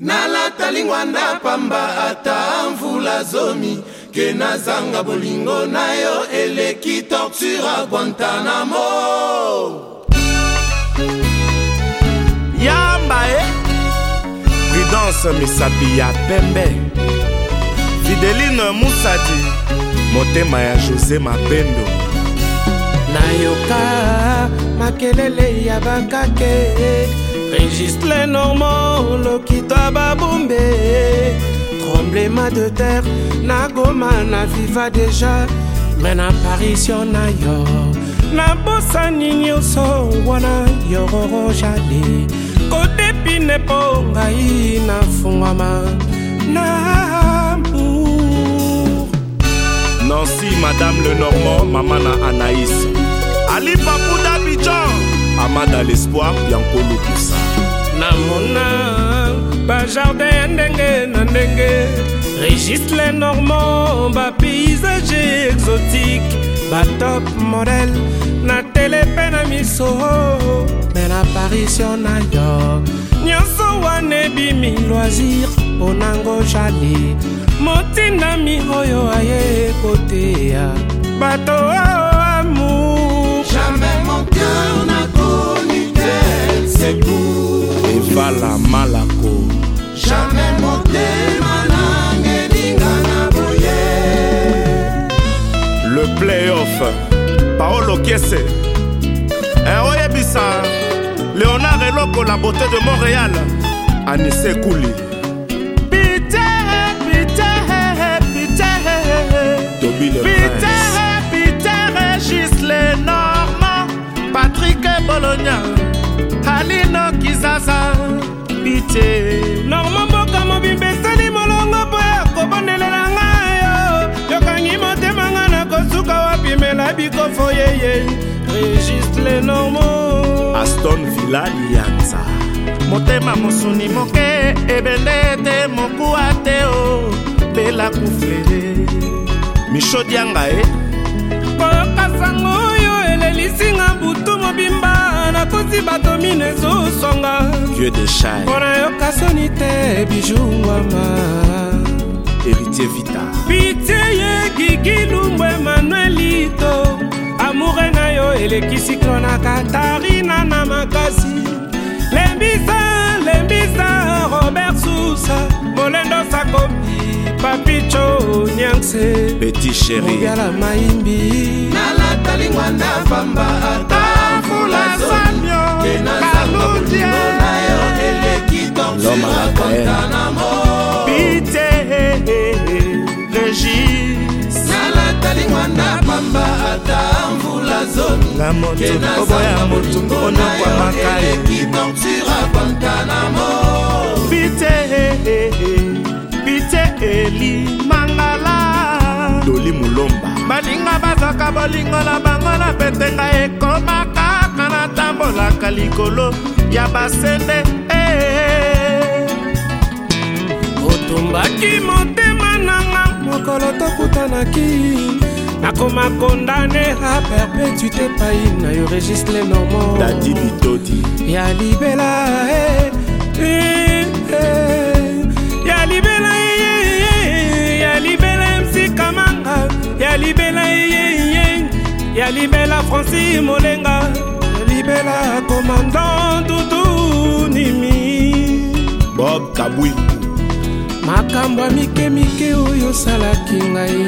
nalatali ngwanda pamba ata mvula zomi ke nazanga bolingo na yo eleki torture a guantanamo yamba e prudence misapi ya pembe fideline musadi motema ya jose mapendo nayoka makelele ya bakake registre normand okitwa babombe tremblema de terre na goma na viva deja me na apparition na yo nabosani nyonso wana yororo jade kodepine mpo ngai nafungwama na amour nancy madame le normand mama na anaïs ali papuda bidjan amada l'espoir ya nkolo kusa namona bajardin ya ndenge na ndenge régis le normand bapaysage exotique batop model na tele mpe na miso me na parisio na yo nyonso wana ebimi loisir mpo nango jali motindami oyo aye koteya bato oh, amour jamais mon cœur n'a connu tel secours evala malako jamais motema nangelinga na boye le playoff paolo kiese eh, oyebisa léonard eloko la beauté de montréal anise kuli Peter, Peter, Gis, les Normands, Patrick Bologna. l'enfant yeye régiste les normaux aston villa lianza motema mosuni moke ebende te mokuwa te o mpela kuflede mishodianga e eh. kokasango oyo elelisinga butu mobimba nakosi bato mino ezosonga eh. mpo nayoka soni te bijungwama héritier vita pitie ye gigi lumbwe manuelito elekisi klonaka tarina na makasi lembisa lembisa robert susa molendo sakomi papicho nyanse peti sheriala maimbi nalatali ngwanda pamba ata fula samio na moto oboya motu onokwa makale pite pite elimangala doli mulomba baninga bazwaka bolingo na bango na petenga ekoma kaka natambolaka likolo ya basende otombaki motema nanga mokolo tokutanaki nakoma kondane a perpetuité pai na yo regis lenormo dadi bitoti ya libela eh, eh, eh. ya libela eh, eh, eh. ya libela mc kamanga ya libela ya libela franci molenga ya libela commandant dudu nimi bob kabwiku makambo ya mike mike oyo osalaki ngai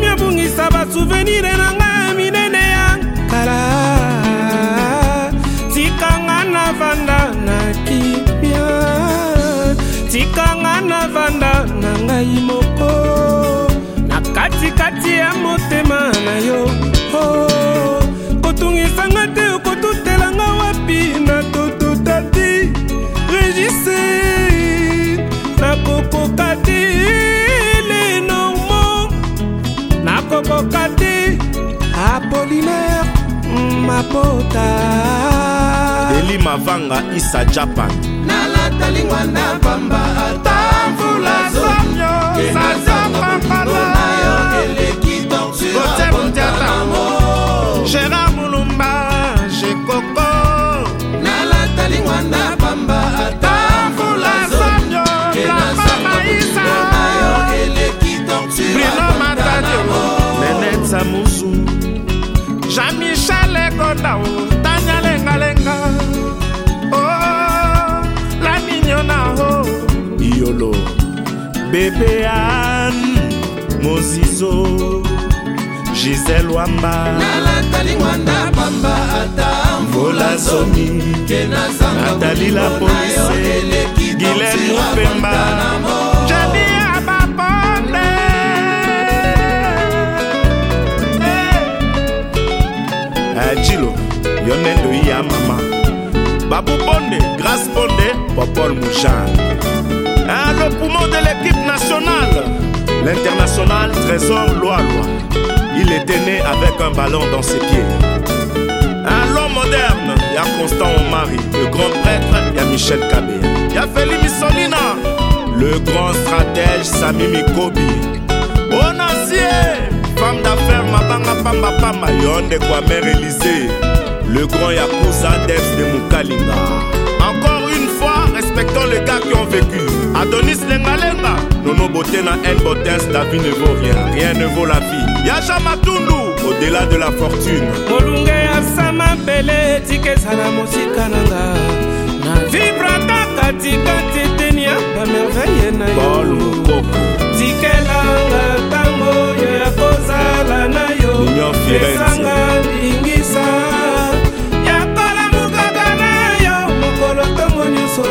nakomi obungisa basuvenire na ngai minene ya kala tikanga na vanda na kimia tikanga na vanda na ngai moko na katikati ya motema na yo oh, kotungisanga te mapota eli mavanga isa japan nalata lingwa na bamba ata mvula zoiazapampala eleki tortura gérard ekota o tanya lengalenga o oh, la niño na o iyolo bebe an mozizo gisel wamba nalatali ngwanda pamba ata mvula zomi natalila polise gilem mopemba jilo a mama babu bonde Grasse bonde popol Mouchan. ah, le poumon de l'équipe nationale l'international trésor loi il était né avec un ballon dans ses pieds Un ah, l'homme moderne y a constant omari le grand prêtre y il a michel y a Félix Solina le grand stratège Samimi Kobi. Bonancier, femme d'affaires mabanga pambapamba yo ndeko amer elize le grand yakuza des de mokalinga encore une fois respectons les gars qui ont vécu adonis lengalenga nono beauté na n botens la vie ne vaut rien rien ne vaut la vie yaja matundu au-delà de la fortune molunge ya sama mbele etika ezala mosika na nga na vibrata katikati dunia bamerveille na yo tikelanga ntango oyo ya kozala na yo esanga ndingisa ya kolamukaka na yo mokolo ntongo nyonso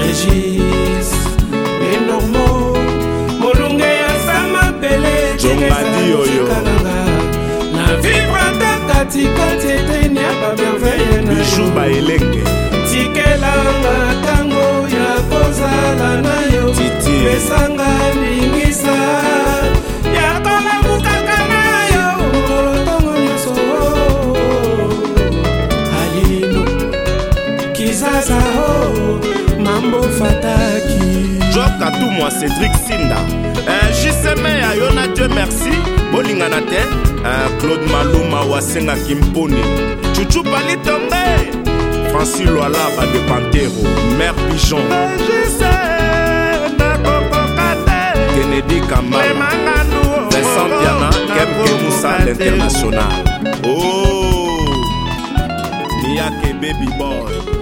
régis enormo molunge ya sama pele teesakananga na vivre ata katikati eteni ya bamerveille na yo tikelanga ntango ya kozala na yo pesanga lingisa ya kolamukaka na yo lotongo nyonso oh. alino kizaza o oh. mambo fataki job katumwa cédrik sinda euh, jiseme ya yo na dieu merci bolingana te euh, claude maluma wasengaki mponi cucu palitonge franci lwalaba de pantero mare pigeon kennedy kamara vincent piana kemke moussa l'international o oh. niyake baby boy